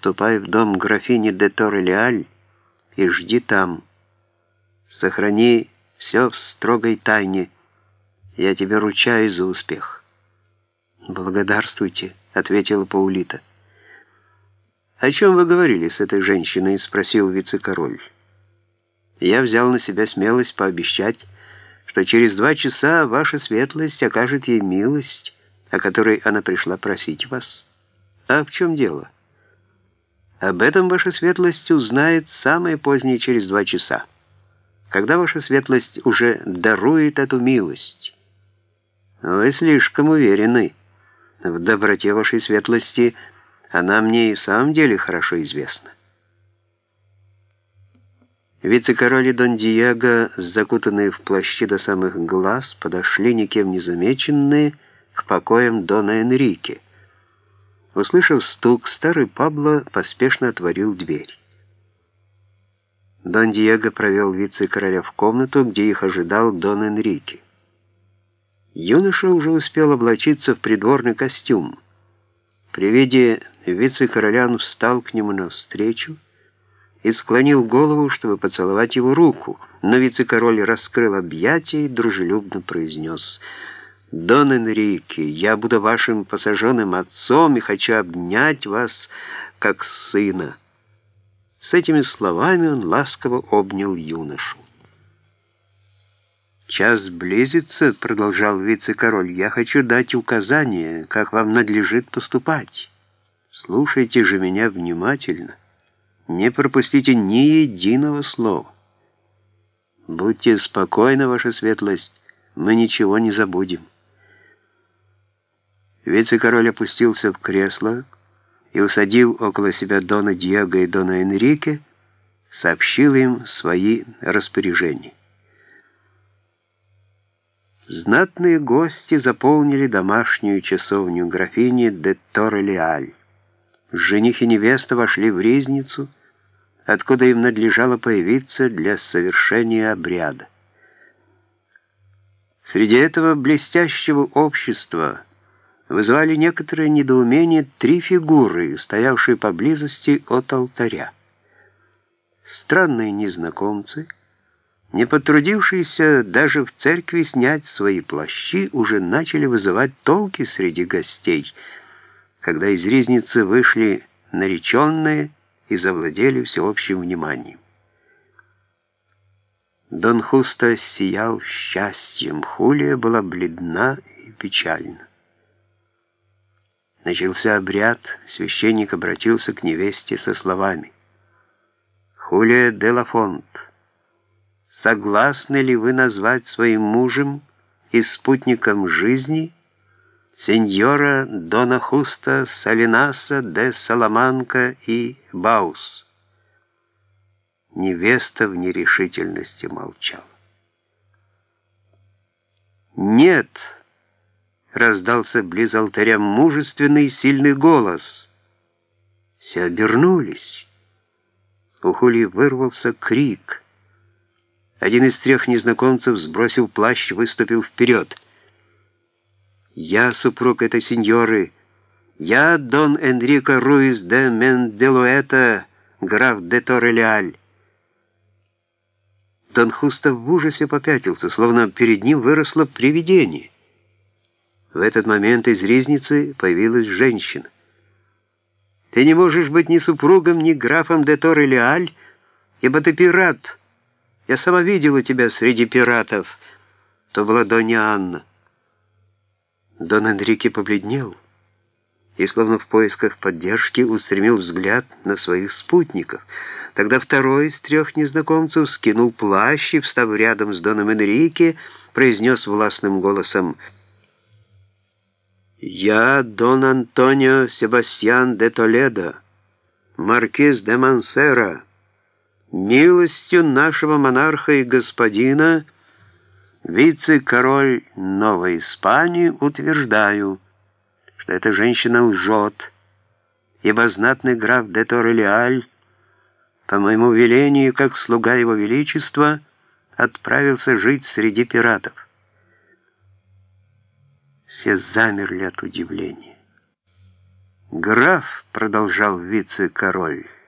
ступай в дом графини де Торрелиаль и жди там. Сохрани все в строгой тайне. Я тебе ручаюсь за успех». «Благодарствуйте», — ответила Паулита. «О чем вы говорили с этой женщиной?» — спросил вице-король. «Я взял на себя смелость пообещать, что через два часа ваша светлость окажет ей милость, о которой она пришла просить вас. А в чем дело?» «Об этом ваша светлость узнает самое позднее через два часа, когда ваша светлость уже дарует эту милость». «Вы слишком уверены в доброте вашей светлости, она мне и в самом деле хорошо известна». Вице-король и Дон Диего, закутанные в плащи до самых глаз, подошли никем не замеченные к покоям Дона Энрике. Услышав стук, старый Пабло поспешно отворил дверь. Дон Диего провел вице-короля в комнату, где их ожидал Дон Энрике. Юноша уже успел облачиться в придворный костюм. При виде вице-короля он встал к нему навстречу и склонил голову, чтобы поцеловать его руку, но вице-король раскрыл объятия и дружелюбно произнес «Дон Энрике, я буду вашим посаженным отцом и хочу обнять вас, как сына». С этими словами он ласково обнял юношу. «Час близится», — продолжал вице-король, — «я хочу дать указание, как вам надлежит поступать. Слушайте же меня внимательно. Не пропустите ни единого слова. Будьте спокойны, ваша светлость, мы ничего не забудем». Вице-король опустился в кресло и, усадив около себя Дона Диего и Дона Энрике, сообщил им свои распоряжения. Знатные гости заполнили домашнюю часовню графини де Торрелиаль. Жених и невеста вошли в ризницу, откуда им надлежало появиться для совершения обряда. Среди этого блестящего общества вызывали некоторое недоумение три фигуры, стоявшие поблизости от алтаря. Странные незнакомцы — не потрудившиеся даже в церкви снять свои плащи, уже начали вызывать толки среди гостей, когда из ризницы вышли нареченные и завладели всеобщим вниманием. Дон Хуста сиял счастьем, Хулия была бледна и печальна. Начался обряд, священник обратился к невесте со словами «Хулия де ла Фонт, согласны ли вы назвать своим мужем и спутником жизни сеньора Дона Хуста Салинаса де Саламанка и Баус? Невеста в нерешительности молчала. «Нет!» — раздался близ алтаря мужественный и сильный голос. Все обернулись. У Хули вырвался крик — один из трех незнакомцев, сбросил плащ, выступил вперед. «Я супруг этой сеньоры. Я Дон Энрико Руис де Менделуэта, граф де Торрелиаль». Дон Хуста в ужасе попятился, словно перед ним выросло привидение. В этот момент из ризницы появилась женщина. «Ты не можешь быть ни супругом, ни графом де Торрелиаль, ибо ты пират». Я сама видела тебя среди пиратов. То была Донья Анна. Дон Энрике побледнел и, словно в поисках поддержки, устремил взгляд на своих спутников. Тогда второй из трех незнакомцев скинул плащ и, встав рядом с Доном Энрике, произнес властным голосом «Я Дон Антонио Себастьян де Толедо, маркиз де Мансера». Милостью нашего монарха и господина, вице-король Новой Испании, утверждаю, что эта женщина лжет, ибо знатный граф де Торрелиаль, по моему велению, как слуга его величества, отправился жить среди пиратов. Все замерли от удивления. «Граф», — продолжал вице-король, —